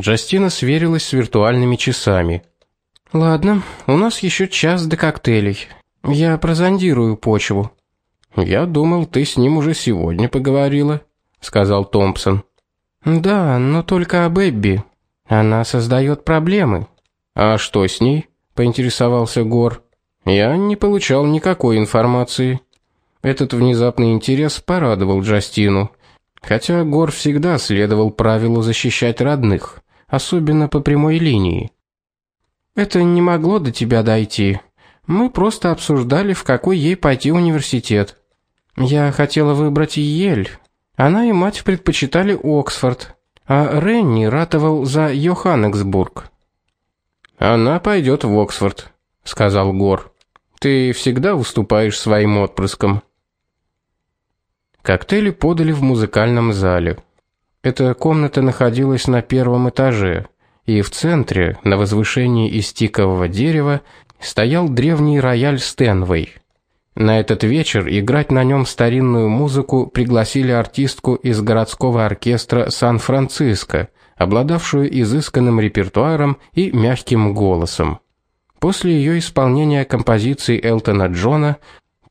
Джастина сверилась с виртуальными часами. Ладно, у нас еще час до коктейлей. Я прозондирую почву. Я думал, ты с ним уже сегодня поговорила, сказал Томпсон. Да, но только об Эбби. Она создает проблемы. А что с ней? поинтересовался Гор. Я не получал никакой информации. Этот внезапный интерес порадовал Джастину, хотя Гор всегда следовал правилу защищать родных, особенно по прямой линии. Это не могло до тебя дойти. Мы просто обсуждали, в какой ей пойти университет. Я хотела выбрать Йель. Она и мать предпочитали Оксфорд, а Ренни ратовал за Йоханнесбург. Она пойдет в Оксфорд, сказал Гор. Ты всегда выступаешь своим отпрыском. Коктейли подали в музыкальном зале. Эта комната находилась на первом этаже, и в центре, на возвышении из тикового дерева, стоял древний рояль Стенвей. На этот вечер играть на нем старинную музыку пригласили артистку из городского оркестра Сан-Франциско, обладавшую изысканным репертуаром и мягким голосом. После ее исполнения композиции Элтона Джона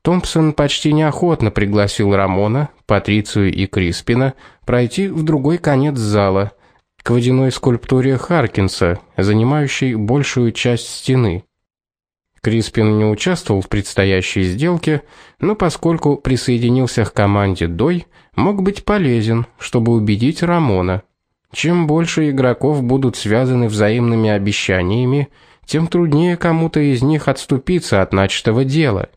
Томпсон почти неохотно пригласил Рамона, Патрицию и Криспина пройти в другой конец зала, к водяной скульптуре Харкинса, занимающей большую часть стены. Криспин не участвовал в предстоящей сделке, но поскольку присоединился к команде Дой, мог быть полезен, чтобы убедить Рамона. Чем больше игроков будут связаны взаимными обещаниями, тем труднее кому-то из них отступиться от начатого дела.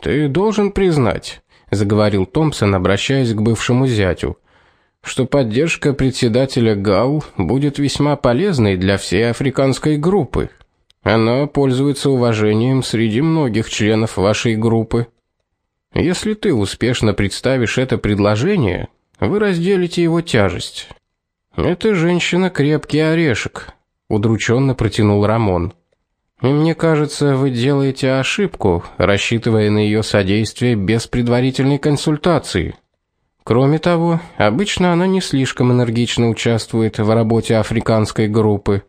Ты должен признать, заговорил Томпсон, обращаясь к бывшему зятю, что поддержка председателя ГАУ будет весьма полезной для всей африканской группы. Она пользуется уважением среди многих членов вашей группы. Если ты успешно представишь это предложение, вы разделите его тяжесть. Эта женщина крепкий орешек, удрученно протянул Рамон. Мне кажется, вы делаете ошибку, рассчитывая на ее содействие без предварительной консультации. Кроме того, обычно она не слишком энергично участвует в работе африканской группы,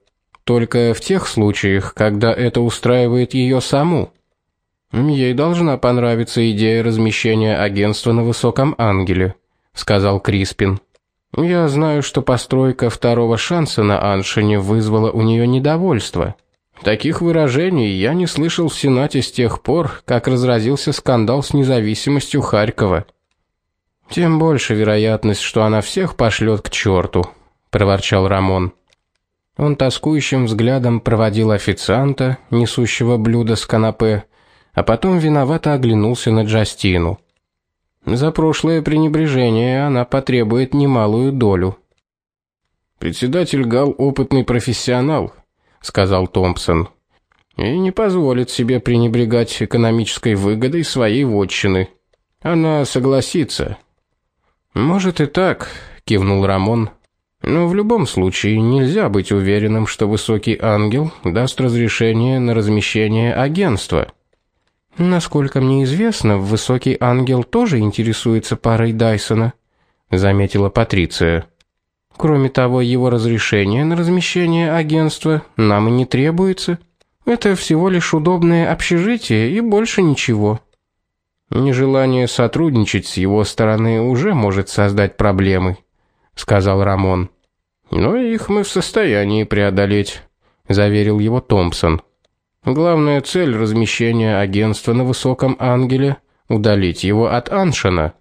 только в тех случаях, когда это устраивает ее саму. Ей должна понравиться идея размещения агентства на высоком ангеле, сказал Криспин. Я знаю, что постройка второго шанса на Аншине вызвала у нее недовольство. Таких выражений я не слышал в Сенате с тех пор, как разразился скандал с независимостью Харькова. Тем больше вероятность, что она всех пошлет к черту, проворчал Рамон. Он тоскующим взглядом проводил официанта, несущего блюдо с канапе, а потом виновато оглянулся на Джастину. За прошлое пренебрежение она потребует немалую долю. Председатель Гал опытный профессионал, сказал Томпсон. И не позволит себе пренебрегать экономической выгодой своей вотчины. Она согласится. Может и так, кивнул Рамон. Но в любом случае нельзя быть уверенным, что высокий ангел даст разрешение на размещение агентства. Насколько мне известно, высокий ангел тоже интересуется парой Дайсона, заметила Патриция. Кроме того, его разрешение на размещение агентства нам и не требуется. Это всего лишь удобное общежитие и больше ничего. Нежелание сотрудничать с его стороны уже может создать проблемы, сказал Рамон. Но их мы в состоянии преодолеть, заверил его Томпсон. Главная цель размещения агентства на высоком ангеле удалить его от Аншена.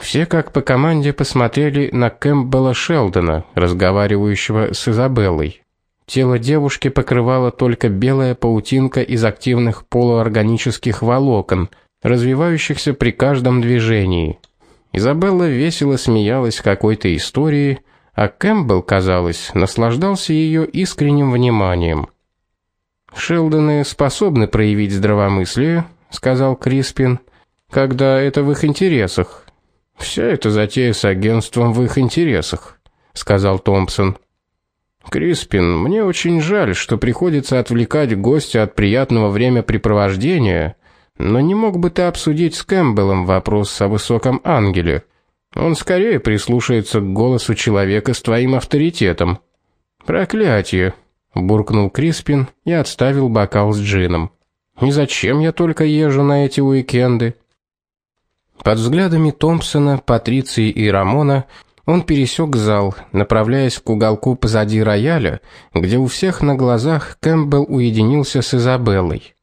Все как по команде посмотрели на Кэмпбелла Шелдона, разговаривающего с Изабеллой. Тело девушки покрывала только белая паутинка из активных полуорганических волокон, развивающихся при каждом движении. Изабелла весело смеялась какой-то истории, а Кэмпбелл, казалось, наслаждался ее искренним вниманием. Шелдоны способны проявить здравомыслие, сказал Криспин, когда это в их интересах. Вся эта затея с агентством в их интересах, сказал Томпсон. Криспин, мне очень жаль, что приходится отвлекать гостя от приятного времяпрепровождения, но не мог бы ты обсудить с Кэмпбеллом вопрос о высоком ангеле? Он скорее прислушается к голосу человека с твоим авторитетом. Проклятие, буркнул Криспин и отставил бокал с джином. И зачем я только езжу на эти уикенды? Под взглядами Томпсона, Патриции и Рамона он пересек зал, направляясь к уголку позади рояля, где у всех на глазах Кэмпбелл уединился с Изабеллой.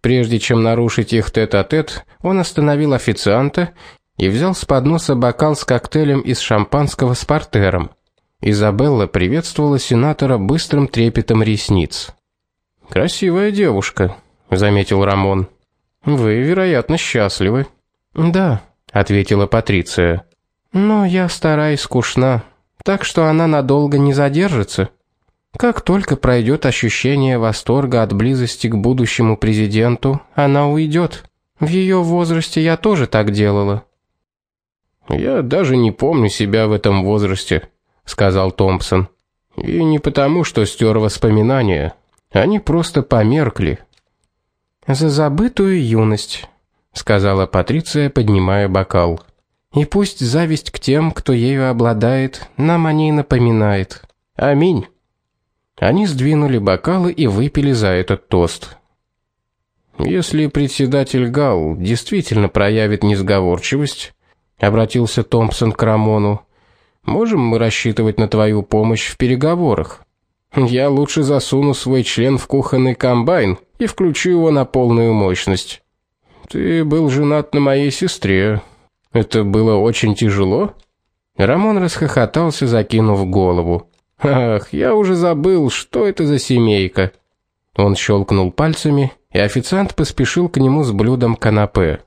Прежде чем нарушить их тет-а-тет, он остановил официанта и взял с подноса бокал с коктейлем из шампанского с портером. Изабелла приветствовала сенатора быстрым трепетом ресниц. Красивая девушка, заметил Рамон. Вы, вероятно, счастливы. Да, ответила Патриция. Но я старая и скучна, так что она надолго не задержится. Как только пройдет ощущение восторга от близости к будущему президенту, она уйдет. В ее возрасте я тоже так делала. Я даже не помню себя в этом возрасте, сказал Томпсон. И не потому, что стер воспоминания, они просто померкли. За забытую юность, сказала Патриция, поднимая бокал. И пусть зависть к тем, кто ею обладает, нам о ней напоминает. Аминь. Они сдвинули бокалы и выпили за этот тост. Если председатель Гал действительно проявит несговорчивость, обратился Томпсон к Рамону. Можем мы рассчитывать на твою помощь в переговорах? Я лучше засуну свой член в кухонный комбайн и включу его на полную мощность. Ты был женат на моей сестре, это было очень тяжело? Рамон расхохотался, закинув голову. Ах, я уже забыл, что это за семейка. Он щелкнул пальцами, и официант поспешил к нему с блюдом канапе.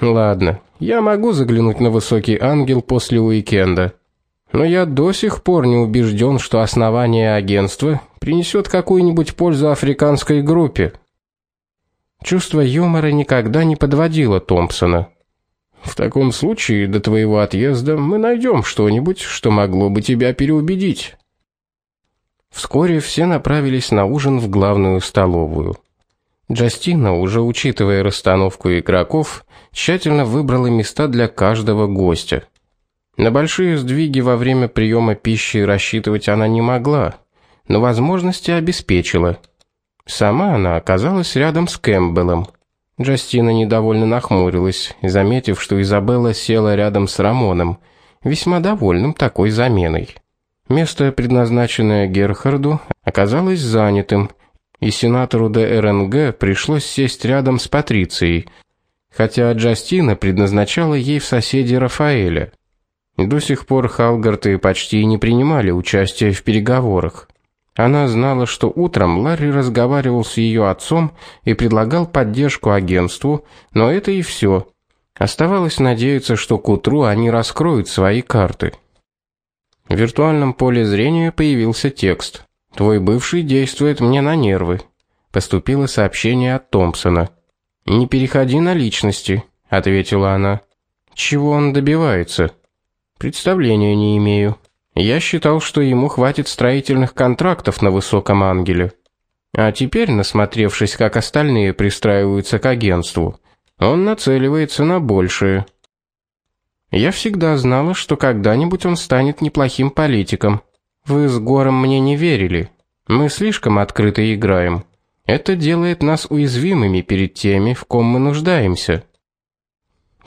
Ладно, я могу заглянуть на высокий ангел после уикенда. Но я до сих пор не убежден, что основание агентства принесет какую-нибудь пользу африканской группе. Чувство юмора никогда не подводило Томпсона. В таком случае до твоего отъезда мы найдем что-нибудь, что могло бы тебя переубедить. Вскоре все направились на ужин в главную столовую. Джастина, уже учитывая расстановку игроков, тщательно выбрала места для каждого гостя. На большие сдвиги во время приема пищи рассчитывать она не могла, но возможности обеспечила. Сама она оказалась рядом с Кэмпбеллом. Джастина недовольно нахмурилась, заметив, что Изабелла села рядом с Рамоном, весьма довольным такой заменой. Место, предназначенное Герхарду, оказалось занятым, и сенатору ДРНГ пришлось сесть рядом с Патрицией, хотя Джастина предназначала ей в соседи Рафаэля. До сих пор Халгарты почти не принимали участия в переговорах. Она знала, что утром Ларри разговаривал с ее отцом и предлагал поддержку агентству, но это и все. Оставалось надеяться, что к утру они раскроют свои карты. В виртуальном поле зрения появился текст. Твой бывший действует мне на нервы. Поступило сообщение от Томпсона. Не переходи на личности, ответила она. Чего он добивается? Представления не имею. Я считал, что ему хватит строительных контрактов на высоком ангеле. А теперь, насмотревшись, как остальные пристраиваются к агентству, он нацеливается на большее. Я всегда знала, что когда-нибудь он станет неплохим политиком. Вы с Гором мне не верили. Мы слишком открыто играем. Это делает нас уязвимыми перед теми, в ком мы нуждаемся.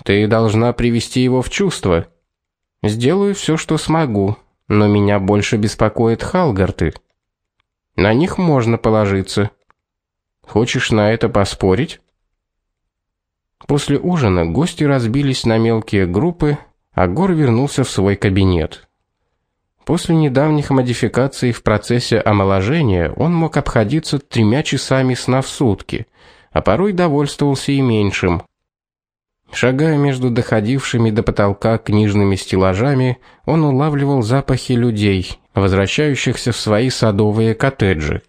Ты должна привести его в чувство. Сделаю все, что смогу, но меня больше беспокоит Халгарты. На них можно положиться. Хочешь на это поспорить? После ужина гости разбились на мелкие группы, а Гор вернулся в свой кабинет. После недавних модификаций в процессе омоложения он мог обходиться тремя часами сна в сутки, а порой довольствовался и меньшим. Шагая между доходившими до потолка книжными стеллажами, он улавливал запахи людей, возвращающихся в свои садовые коттеджи.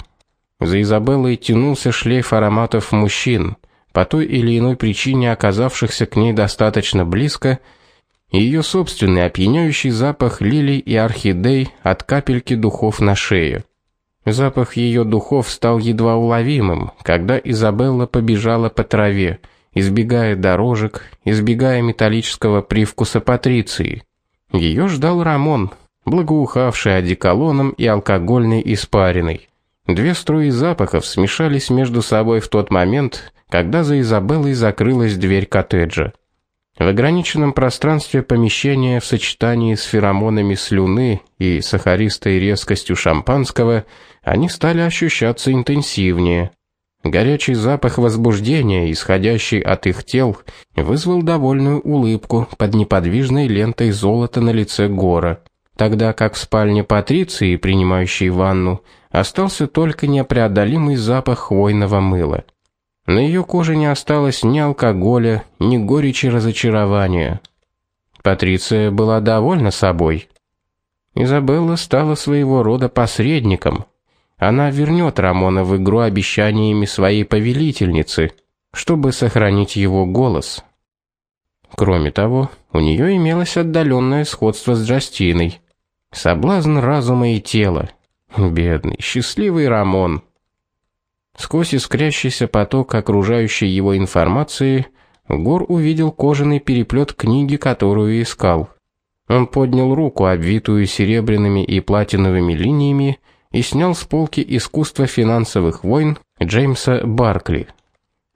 За Изабеллой тянулся шлейф ароматов мужчин, по той или иной причине оказавшихся к ней достаточно близко, и ее собственный опьяняющий запах лилий и орхидей от капельки духов на шее. Запах ее духов стал едва уловимым, когда Изабелла побежала по траве, избегая дорожек, избегая металлического привкуса патриции. Ее ждал Рамон, благоухавший одеколоном и алкогольной испариной. Две струи запахов смешались между собой в тот момент, когда за Изабеллой закрылась дверь коттеджа. В ограниченном пространстве помещения в сочетании с феромонами слюны и сахаристой резкостью шампанского они стали ощущаться интенсивнее. Горячий запах возбуждения, исходящий от их тел, вызвал довольную улыбку под неподвижной лентой золота на лице Гора, тогда как в спальне Патриции, принимающей ванну, остался только непреодолимый запах хвойного мыла. На ее коже не осталось ни алкоголя, ни горечи разочарования. Патриция была довольна собой. Изабелла стала своего рода посредником. Она вернет Рамона в игру обещаниями своей повелительницы, чтобы сохранить его голос. Кроме того, у нее имелось отдаленное сходство с Джастиной. Соблазн разума и тела. Бедный, счастливый Рамон. Сквозь искрящийся поток окружающей его информации Гор увидел кожаный переплет книги, которую искал. Он поднял руку, обвитую серебряными и платиновыми линиями, и снял с полки Искусство финансовых войн Джеймса Баркли.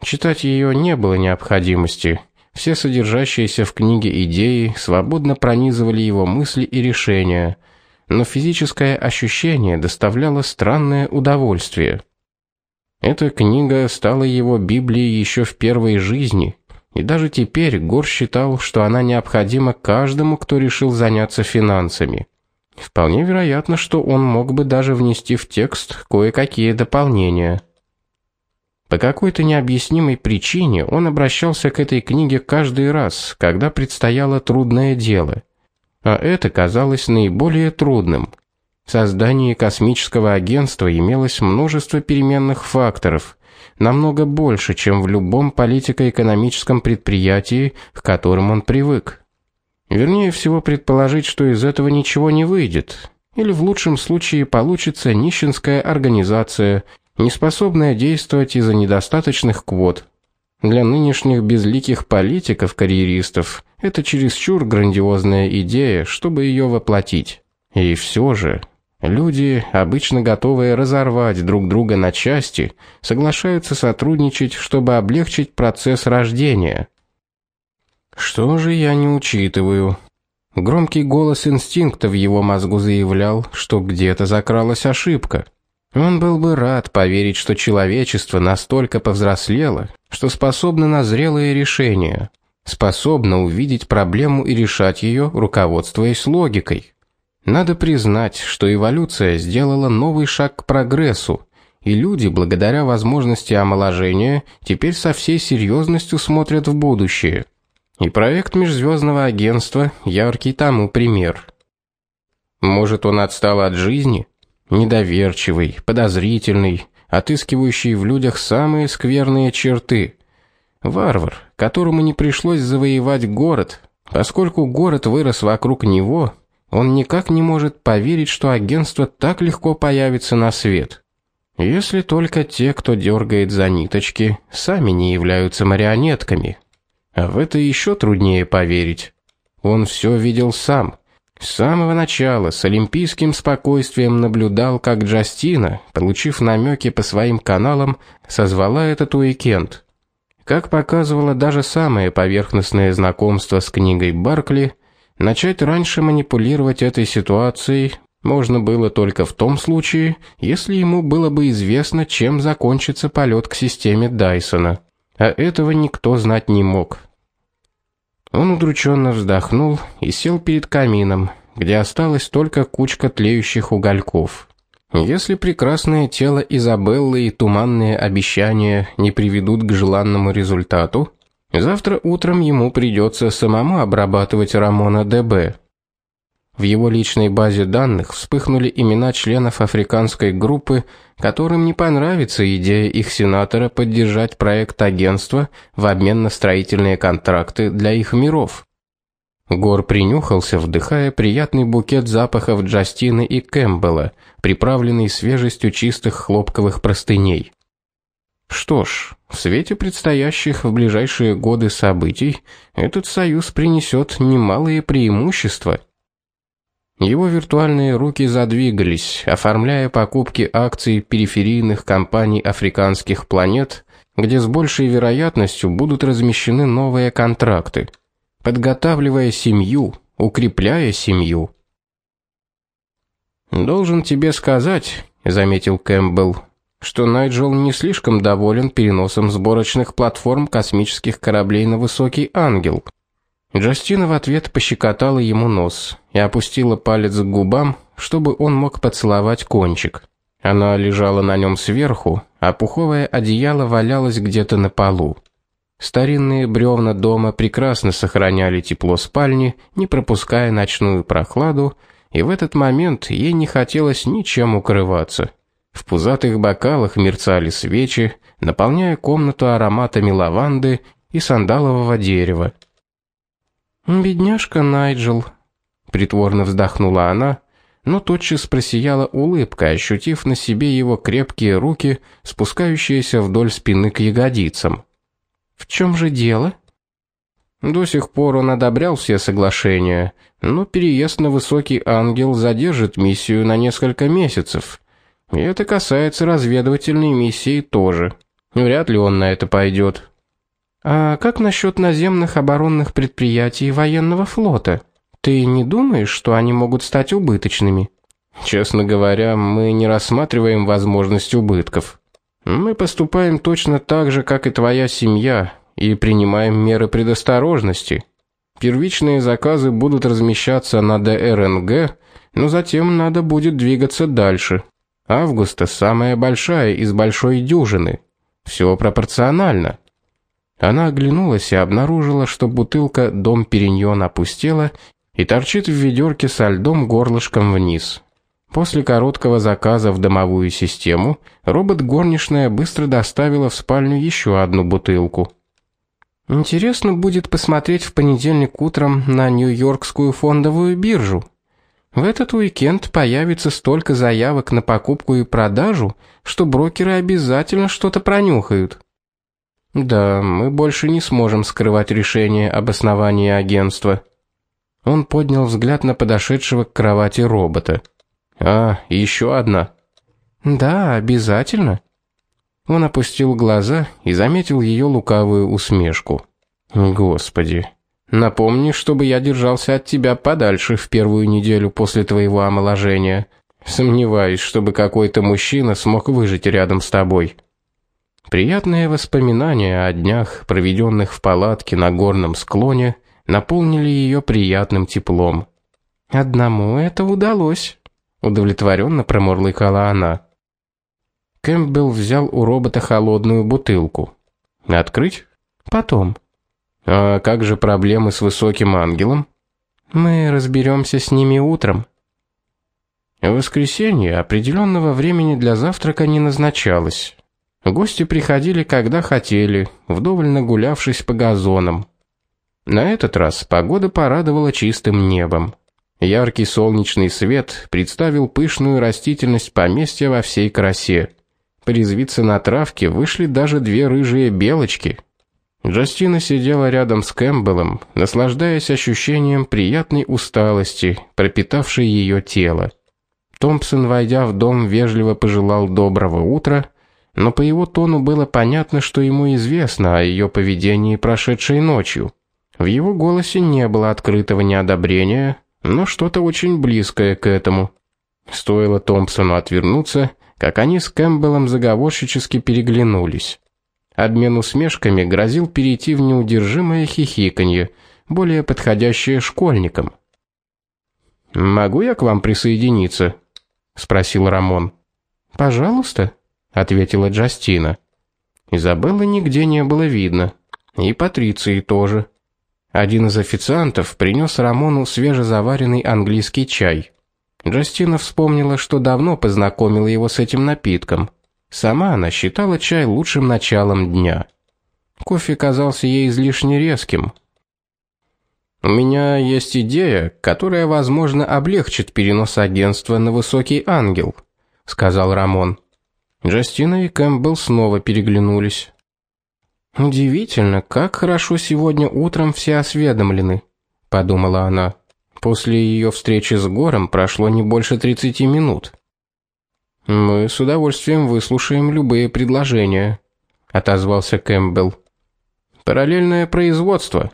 Читать ее не было необходимости. Все содержащиеся в книге идеи свободно пронизывали его мысли и решения, но физическое ощущение доставляло странное удовольствие. Эта книга стала его Библией еще в первой жизни, и даже теперь Гор считал, что она необходима каждому, кто решил заняться финансами. Вполне вероятно, что он мог бы даже внести в текст кое-какие дополнения. По какой-то необъяснимой причине он обращался к этой книге каждый раз, когда предстояло трудное дело. А это казалось наиболее трудным. В создании космического агентства имелось множество переменных факторов, намного больше, чем в любом политико-экономическом предприятии, к которым он привык. Вернее всего предположить, что из этого ничего не выйдет, или в лучшем случае получится нищенская организация, неспособная действовать из-за недостаточных квот. Для нынешних безликих политиков-карьеристов это чересчур грандиозная идея, чтобы ее воплотить. И все же Люди, обычно готовые разорвать друг друга на части, соглашаются сотрудничать, чтобы облегчить процесс рождения. Что же я не учитываю? Громкий голос инстинкта в его мозгу заявлял, что где-то закралась ошибка. Он был бы рад поверить, что человечество настолько повзрослело, что способно на зрелые решения, способно увидеть проблему и решать ее, руководствуясь логикой. Надо признать, что эволюция сделала новый шаг к прогрессу, и люди, благодаря возможности омоложения, теперь со всей серьезностью смотрят в будущее. И проект межзвездного агентства яркий тому пример. Может, он отстал от жизни, недоверчивый, подозрительный, отыскивающий в людях самые скверные черты. Варвар, которому не пришлось завоевать город, поскольку город вырос вокруг него, он никак не может поверить, что агентство так легко появится на свет. Если только те, кто дергает за ниточки, сами не являются марионетками. А в это еще труднее поверить. Он все видел сам. С самого начала с олимпийским спокойствием наблюдал, как Джастина, получив намеки по своим каналам, созвала этот уикенд. Как показывало даже самое поверхностное знакомство с книгой Баркли, Начать раньше манипулировать этой ситуацией можно было только в том случае, если ему было бы известно, чем закончится полет к системе Дайсона. А этого никто знать не мог. Он удрученно вздохнул и сел перед камином, где осталась только кучка тлеющих угольков. Если прекрасное тело Изабеллы и туманные обещания не приведут к желанному результату, Завтра утром ему придется самому обрабатывать Рамона ДБ. В его личной базе данных вспыхнули имена членов африканской группы, которым не понравится идея их сенатора поддержать проект агентства в обмен на строительные контракты для их миров. Гор принюхался, вдыхая приятный букет запахов Джастины и Кэмпбелла, приправленный свежестью чистых хлопковых простыней. Что ж, в свете предстоящих в ближайшие годы событий этот союз принесет немалые преимущества. Его виртуальные руки задвигались, оформляя покупки акций периферийных компаний африканских планет, где с большей вероятностью будут размещены новые контракты, подготавливая семью, укрепляя семью. Должен тебе сказать, заметил Кэмпбелл, что Найджел не слишком доволен переносом сборочных платформ космических кораблей на Высокий Ангел. Джастина в ответ пощекотала ему нос и опустила палец к губам, чтобы он мог поцеловать кончик. Она лежала на нем сверху, а пуховое одеяло валялось где-то на полу. Старинные бревна дома прекрасно сохраняли тепло спальни, не пропуская ночную прохладу, и в этот момент ей не хотелось ничем укрываться. В пузатых бокалах мерцали свечи, наполняя комнату ароматами лаванды и сандалового дерева. Бедняжка Найджел, притворно вздохнула она, но тотчас просияла улыбка, ощутив на себе его крепкие руки, спускающиеся вдоль спины к ягодицам. В чем же дело? До сих пор он одобрял все соглашения, но переезд на Высокий Ангел задержит миссию на несколько месяцев. И это касается разведывательной миссии тоже. Вряд ли он на это пойдет. А как насчет наземных оборонных предприятий военного флота? Ты не думаешь, что они могут стать убыточными? Честно говоря, мы не рассматриваем возможность убытков. Мы поступаем точно так же, как и твоя семья, и принимаем меры предосторожности. Первичные заказы будут размещаться на ДРНГ, но затем надо будет двигаться дальше. Августа самая большая из большой дюжины. Все пропорционально. Она оглянулась и обнаружила, что бутылка Дом Периньон опустела и торчит в ведерке со льдом горлышком вниз. После короткого заказа в домовую систему робот-горничная быстро доставила в спальню еще одну бутылку. Интересно будет посмотреть в понедельник утром на Нью-Йоркскую фондовую биржу. В этот уикенд появится столько заявок на покупку и продажу, что брокеры обязательно что-то пронюхают. Да, мы больше не сможем скрывать решение об основании агентства. Он поднял взгляд на подошедшего к кровати робота. А, еще одна. Да, обязательно. Он опустил глаза и заметил ее лукавую усмешку. Господи, Напомни, чтобы я держался от тебя подальше в первую неделю после твоего омоложения. Сомневаюсь, чтобы какой-то мужчина смог выжить рядом с тобой. Приятные воспоминания о днях, проведенных в палатке на горном склоне, наполнили ее приятным теплом. Одному это удалось, удовлетворенно промурлыкала она. Кэмпбелл взял у робота холодную бутылку. Открыть? Потом. А как же проблемы с высоким ангелом? Мы разберемся с ними утром. В воскресенье определенного времени для завтрака не назначалось. Гости приходили когда хотели, вдоволь нагулявшись по газонам. На этот раз погода порадовала чистым небом. Яркий солнечный свет представил пышную растительность поместья во всей красе. Призвиться на травке вышли даже две рыжие белочки – Джастина сидела рядом с Кэмпбеллом, наслаждаясь ощущением приятной усталости, пропитавшей ее тело. Томпсон, войдя в дом, вежливо пожелал доброго утра, но по его тону было понятно, что ему известно о ее поведении прошедшей ночью. В его голосе не было открытого неодобрения, но что-то очень близкое к этому. Стоило Томпсону отвернуться, как они с Кэмпбеллом заговорщически переглянулись. Обмен усмешками грозил перейти в неудержимое хихиканье, более подходящее школьникам. Могу я к вам присоединиться? спросил Рамон. Пожалуйста, ответила Джастина. Изабеллы нигде не было видно, и Патриции тоже. Один из официантов принес Рамону свежезаваренный английский чай. Джастина вспомнила, что давно познакомила его с этим напитком. Сама она считала чай лучшим началом дня. Кофе казался ей излишне резким. У меня есть идея, которая, возможно, облегчит перенос агентства на Высокий Ангел, сказал Рамон. Джастина и Кэмпбелл снова переглянулись. Удивительно, как хорошо сегодня утром все осведомлены, подумала она. После ее встречи с Гором прошло не больше 30 минут. Мы с удовольствием выслушаем любые предложения, отозвался Кэмпбелл. Параллельное производство.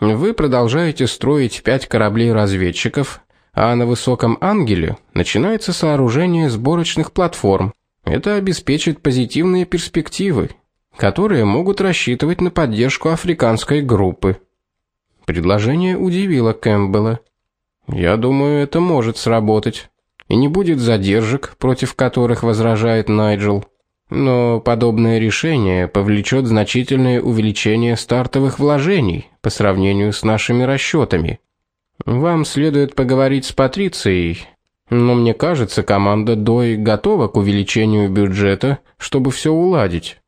Вы продолжаете строить пять кораблей-разведчиков, а на высоком ангеле начинается сооружение сборочных платформ. Это обеспечит позитивные перспективы, которые могут рассчитывать на поддержку африканской группы. Предложение удивило Кэмпбелла. Я думаю, это может сработать. И не будет задержек, против которых возражает Найджел. Но подобное решение повлечет значительное увеличение стартовых вложений по сравнению с нашими расчетами. Вам следует поговорить с Патрицией, но мне кажется, команда Дой готова к увеличению бюджета, чтобы все уладить.